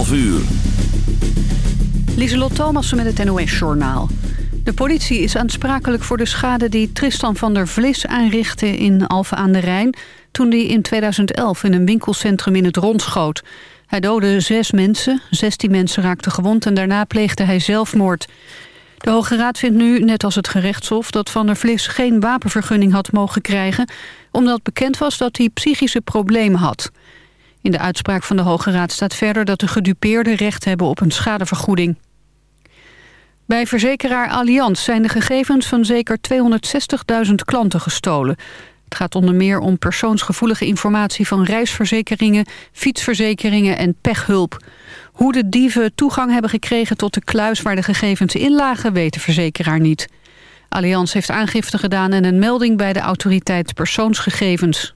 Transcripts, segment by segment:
11 uur. Lieselot Thomassen met het NOS-journaal. De politie is aansprakelijk voor de schade die Tristan van der Vlis aanrichtte in Alphen aan de Rijn... toen hij in 2011 in een winkelcentrum in het rond schoot. Hij doodde zes mensen, zestien mensen raakten gewond en daarna pleegde hij zelfmoord. De Hoge Raad vindt nu, net als het gerechtshof... dat Van der Vlis geen wapenvergunning had mogen krijgen... omdat bekend was dat hij psychische problemen had. In de uitspraak van de Hoge Raad staat verder... dat de gedupeerden recht hebben op een schadevergoeding. Bij verzekeraar Allianz zijn de gegevens van zeker 260.000 klanten gestolen. Het gaat onder meer om persoonsgevoelige informatie van reisverzekeringen, fietsverzekeringen en pechhulp. Hoe de dieven toegang hebben gekregen tot de kluis waar de gegevens in lagen, weet de verzekeraar niet. Allianz heeft aangifte gedaan en een melding bij de autoriteit persoonsgegevens.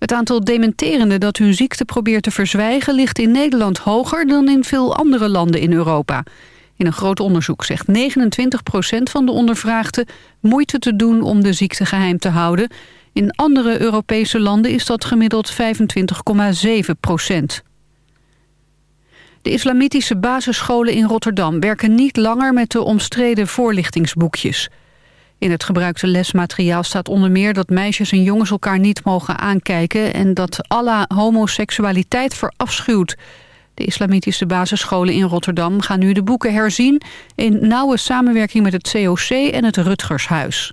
Het aantal dementerenden dat hun ziekte probeert te verzwijgen... ligt in Nederland hoger dan in veel andere landen in Europa. In een groot onderzoek zegt 29% van de ondervraagden... moeite te doen om de ziekte geheim te houden. In andere Europese landen is dat gemiddeld 25,7% De islamitische basisscholen in Rotterdam werken niet langer met de omstreden voorlichtingsboekjes. In het gebruikte lesmateriaal staat onder meer dat meisjes en jongens elkaar niet mogen aankijken... en dat Allah homoseksualiteit verafschuwt. De islamitische basisscholen in Rotterdam gaan nu de boeken herzien... in nauwe samenwerking met het COC en het Rutgershuis.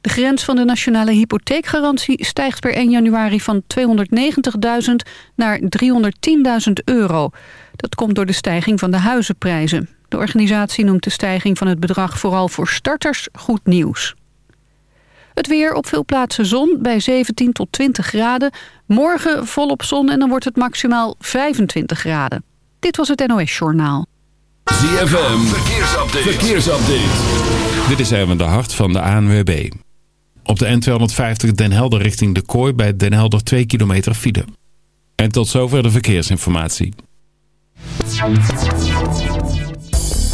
De grens van de nationale hypotheekgarantie stijgt per 1 januari van 290.000 naar 310.000 euro. Dat komt door de stijging van de huizenprijzen. De organisatie noemt de stijging van het bedrag vooral voor starters goed nieuws. Het weer op veel plaatsen zon bij 17 tot 20 graden. Morgen volop zon en dan wordt het maximaal 25 graden. Dit was het NOS Journaal. ZFM, verkeersupdate. verkeersupdate. Dit is even de hart van de ANWB. Op de N250 Den Helder richting De Kooi bij Den Helder 2 kilometer file. En tot zover de verkeersinformatie.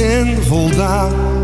En voldaan.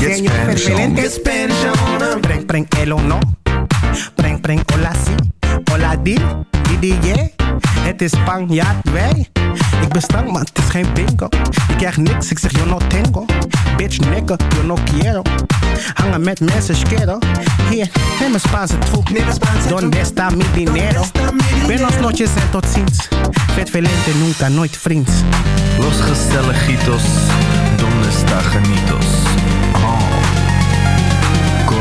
Get Spanish on. Fervelente. Get Spanish on. Preng, preng, el o no. Preng, preng, hola si. Hola di, di, di, yeah. Het is Spanjaard, wij. Ik ben stank, maar het is geen bingo. Ik krijg niks, ik zeg yo no tengo. Bitch, nigga, yo no quiero. Hangen met mensen, schero. Hier, neem een Spaanse troep. Donde está mi dinero? Buenos noches en tot ziens. Vet velente, nunca, nooit vriends. Los gezelligitos, donde está genitos?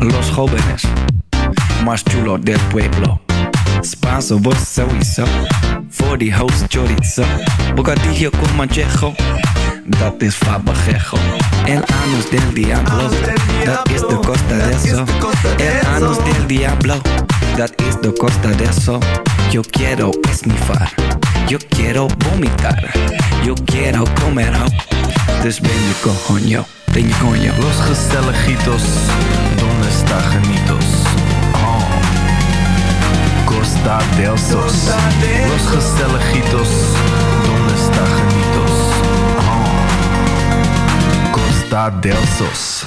Los jóvenes más chulos del pueblo. Spanso, vos sowieso. Voor die host chorizo. Bocadillo con manchejo. Dat is fabajejo. El anus del diablo. Dat is de costa de eso. El anus del diablo. Dat is de costa del sol. Yo quiero esnifar. Yo quiero vomitar. Yo quiero comer ho. Dus ben je coño, ben je coño. Los gezelligitos, donde está genitos? Oh. Costa del Sos. Los gezelligitos, donde está genitos? Oh. Costa del Sos.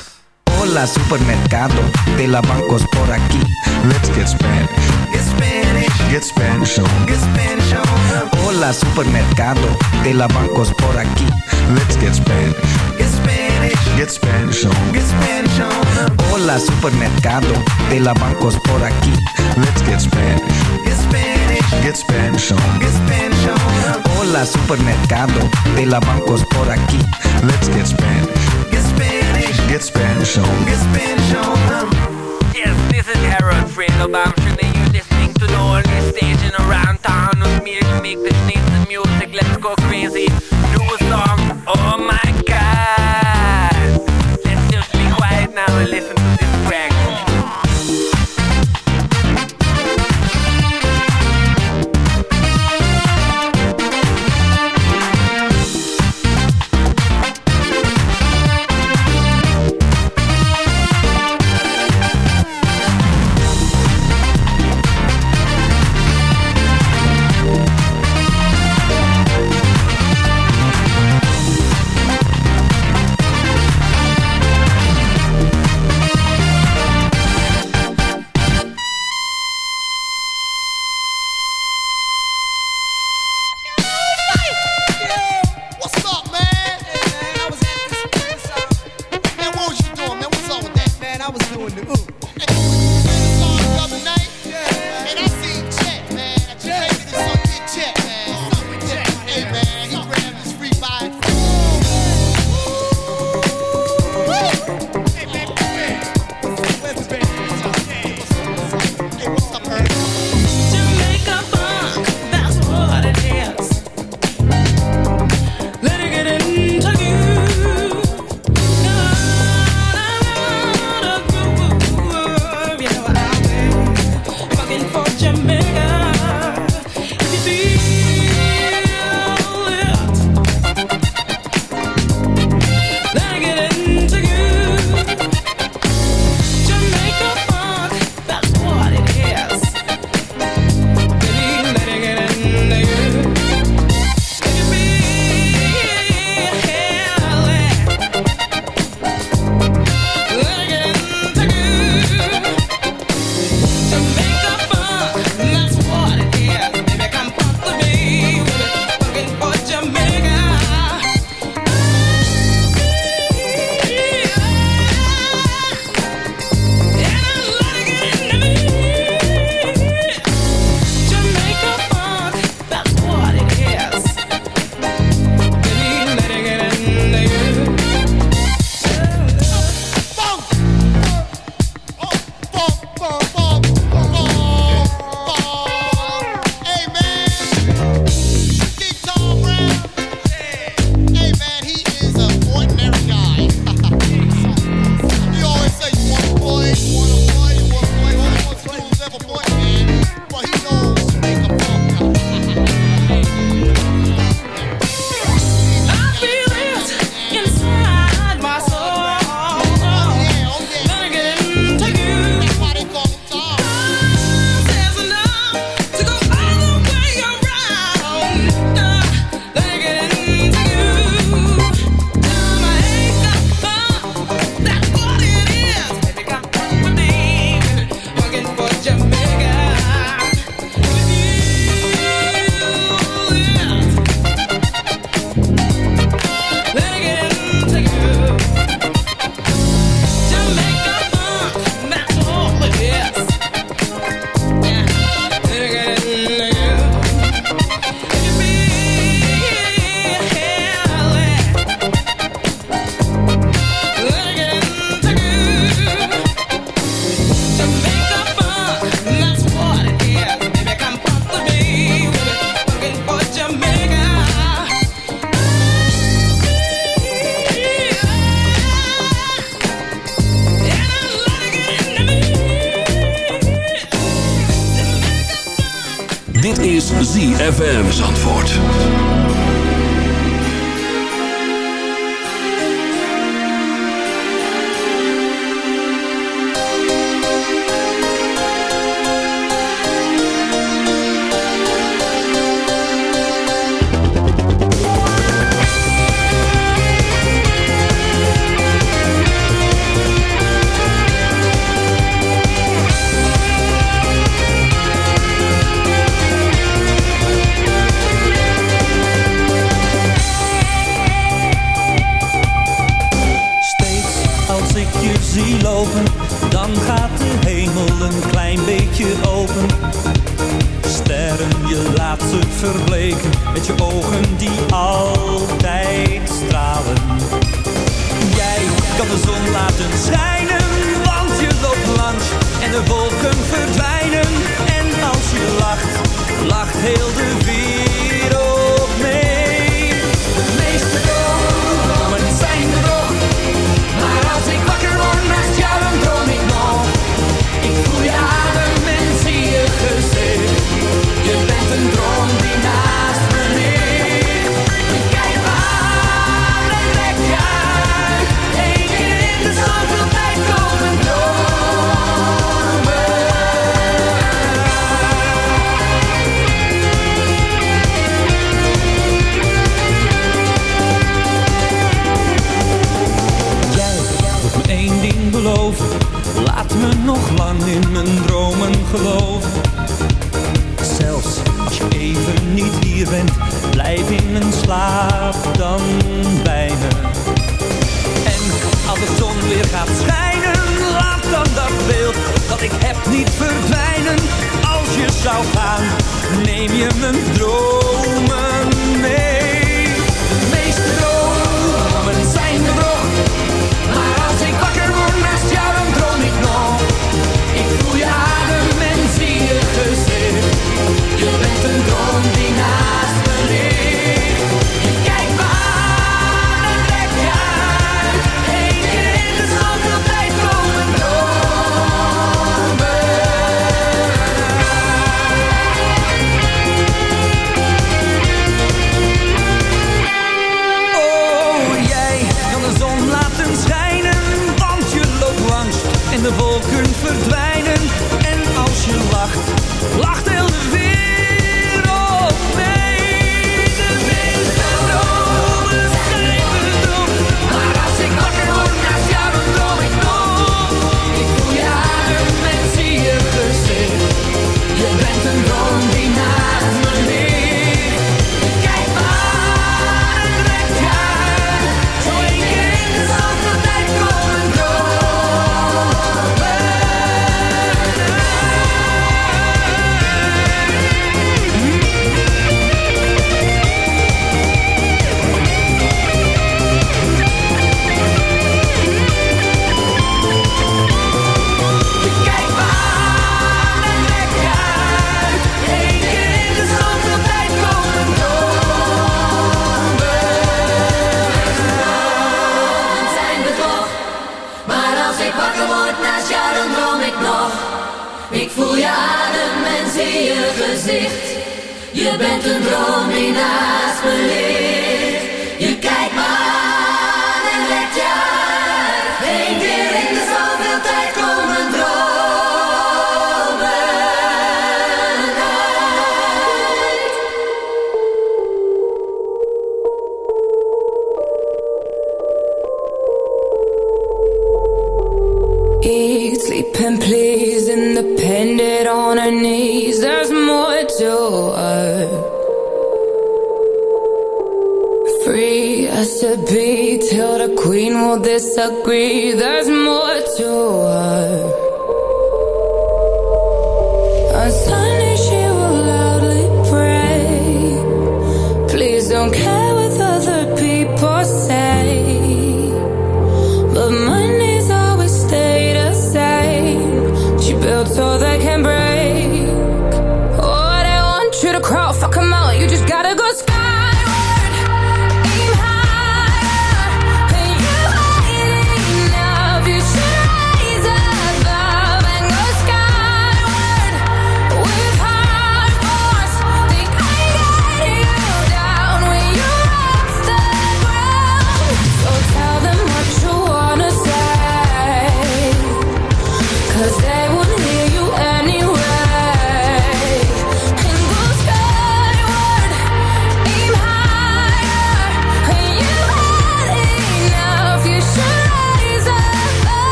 Hola supermercado, de la bancos por aquí. Let's get Spanish. Get Spanish. Get Spanish on. Get Spanish on. Hola supermercado, de la bancos por aquí. Let's get Spanish. Get Spanish. Get Spanish on. Get Spanish on. Hola supermercado, de la bancos por aquí. Let's get Spanish. Get Spanish. Get Spanish on. Get Spanish on. Hola supermercado, de la bancos por aquí. Let's get Spanish. Get Spanish. Get Spanish on. Get Spanish on. Yes, this is Harold Fredo Bamshin and you're listening to the only station around town with me to make the sneaks ZFM Zandvoort.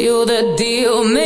you the deal maker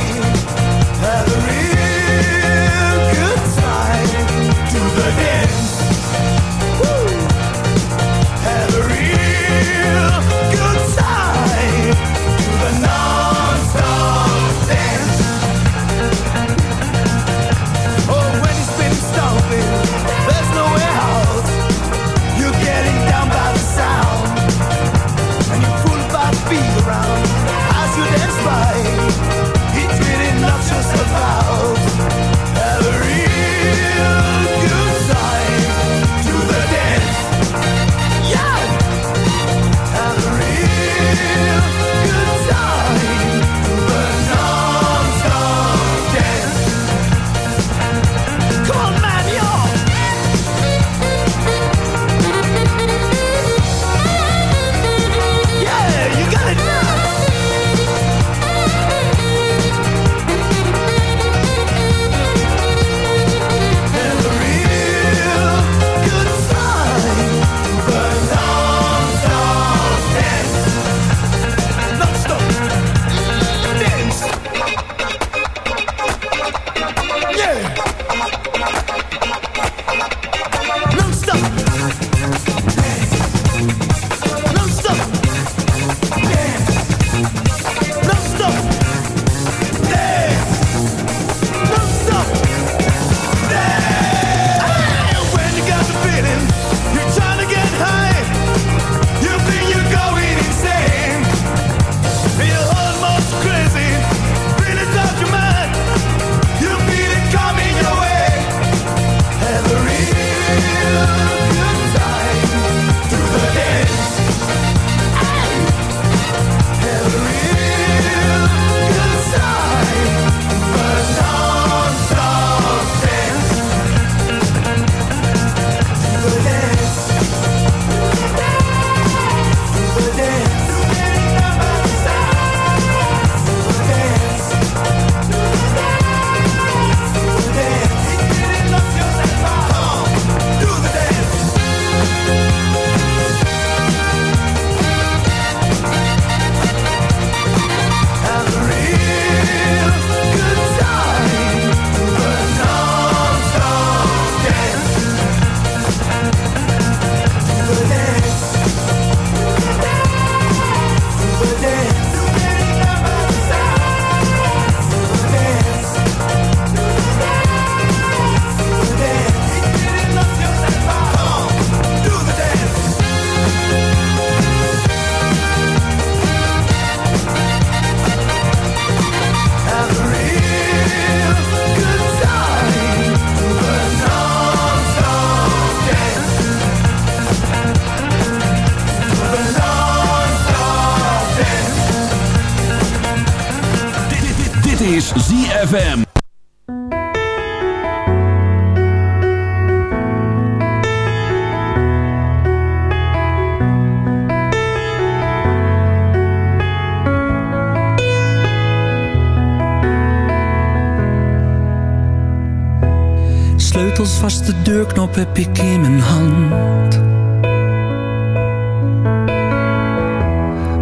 Sleutels vast, de deurknop heb ik in mijn hand.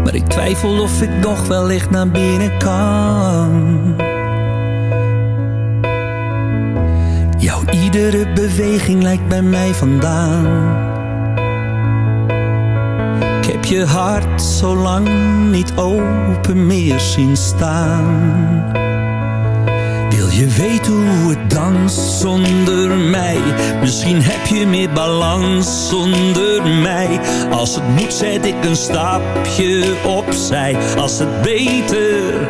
Maar ik twijfel of ik nog wellicht naar binnen kan. Iedere beweging lijkt bij mij vandaan. Ik heb je hart zo lang niet open meer zien staan. Wil je weten hoe het danst zonder mij? Misschien heb je meer balans zonder mij. Als het moet zet ik een stapje opzij. Als het beter,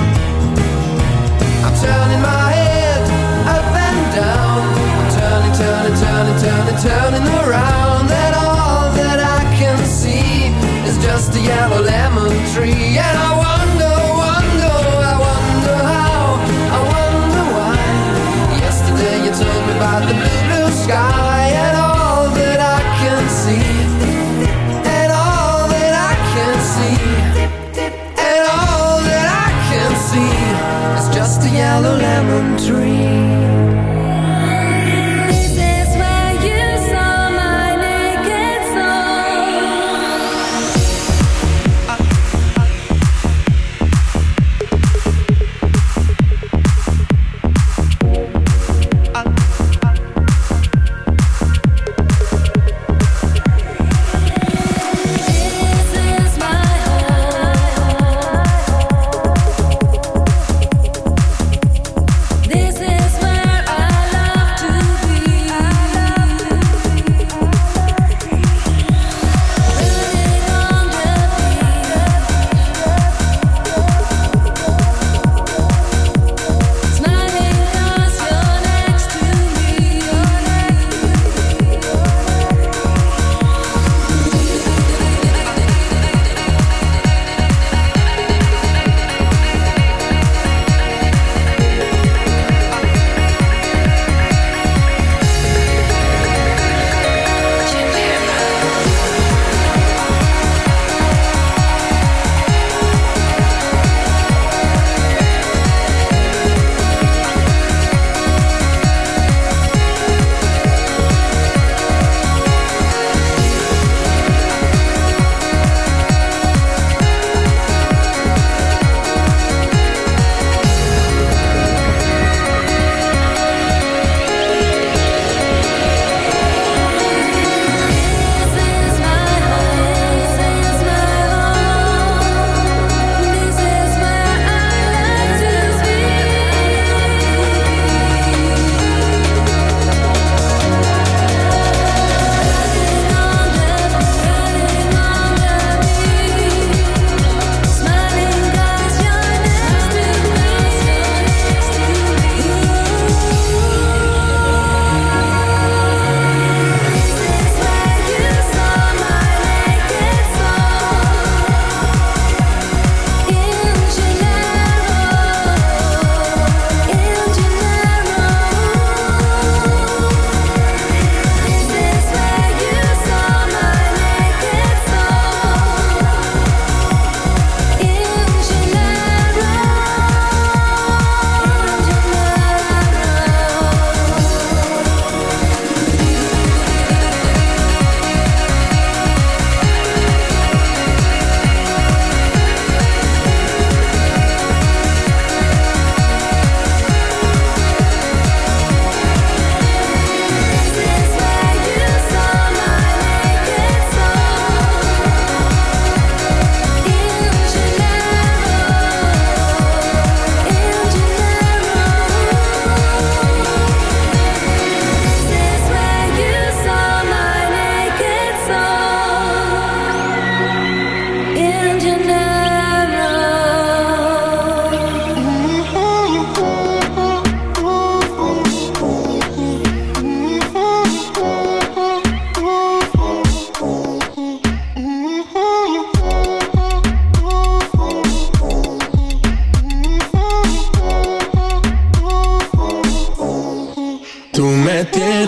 Turning my head up and down. Turning, turning, turning, turning, turning around, all that I can see is just a yellow lemon tree. And I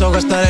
quiso gastar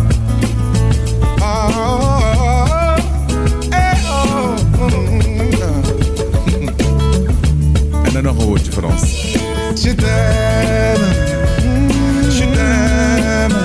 ons. Je t'aime, je t'aime,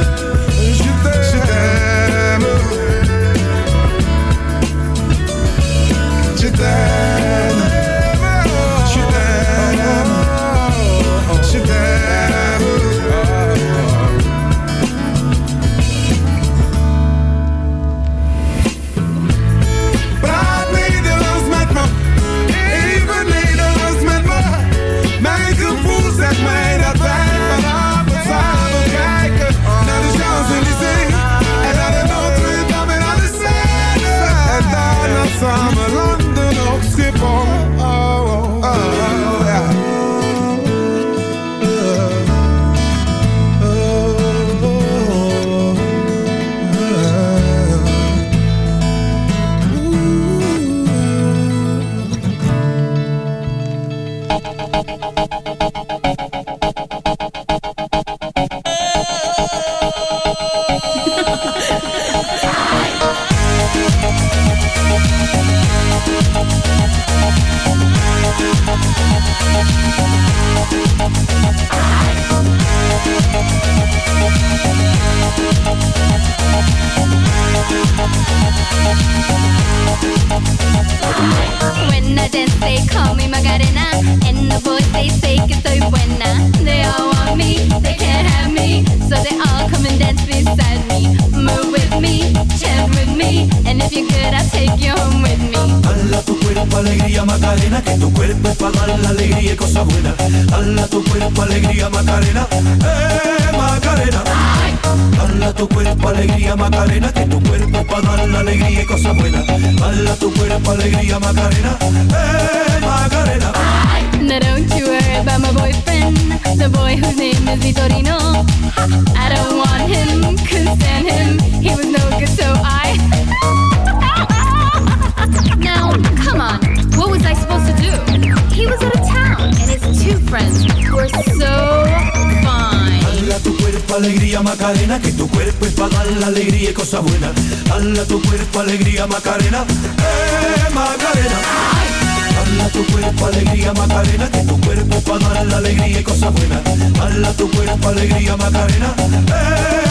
Dala tu cuerpo alegría Macarena, eh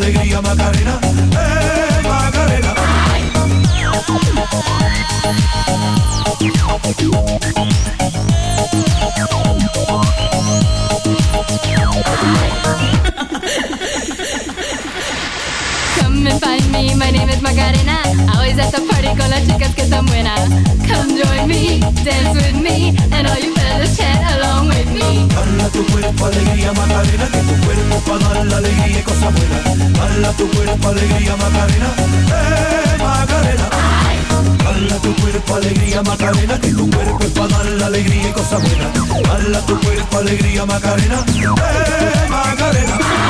alegría Macarena, eh Macarena. Come and find me, my name is Macarena. Always at the party con las chicas que están buenas. Come join me, dance with me, and all you fellas chat along with me. Dala tu cuerpo alegría Macarena, que tu cuerpo para dar la alegría y cosas buenas. Dala tu cuerpo alegría Macarena, eh Macarena. Dala tu cuerpo alegría Macarena, que tu cuerpo es para dar la alegría y cosas buenas. Dala tu cuerpo alegría Macarena, eh Macarena.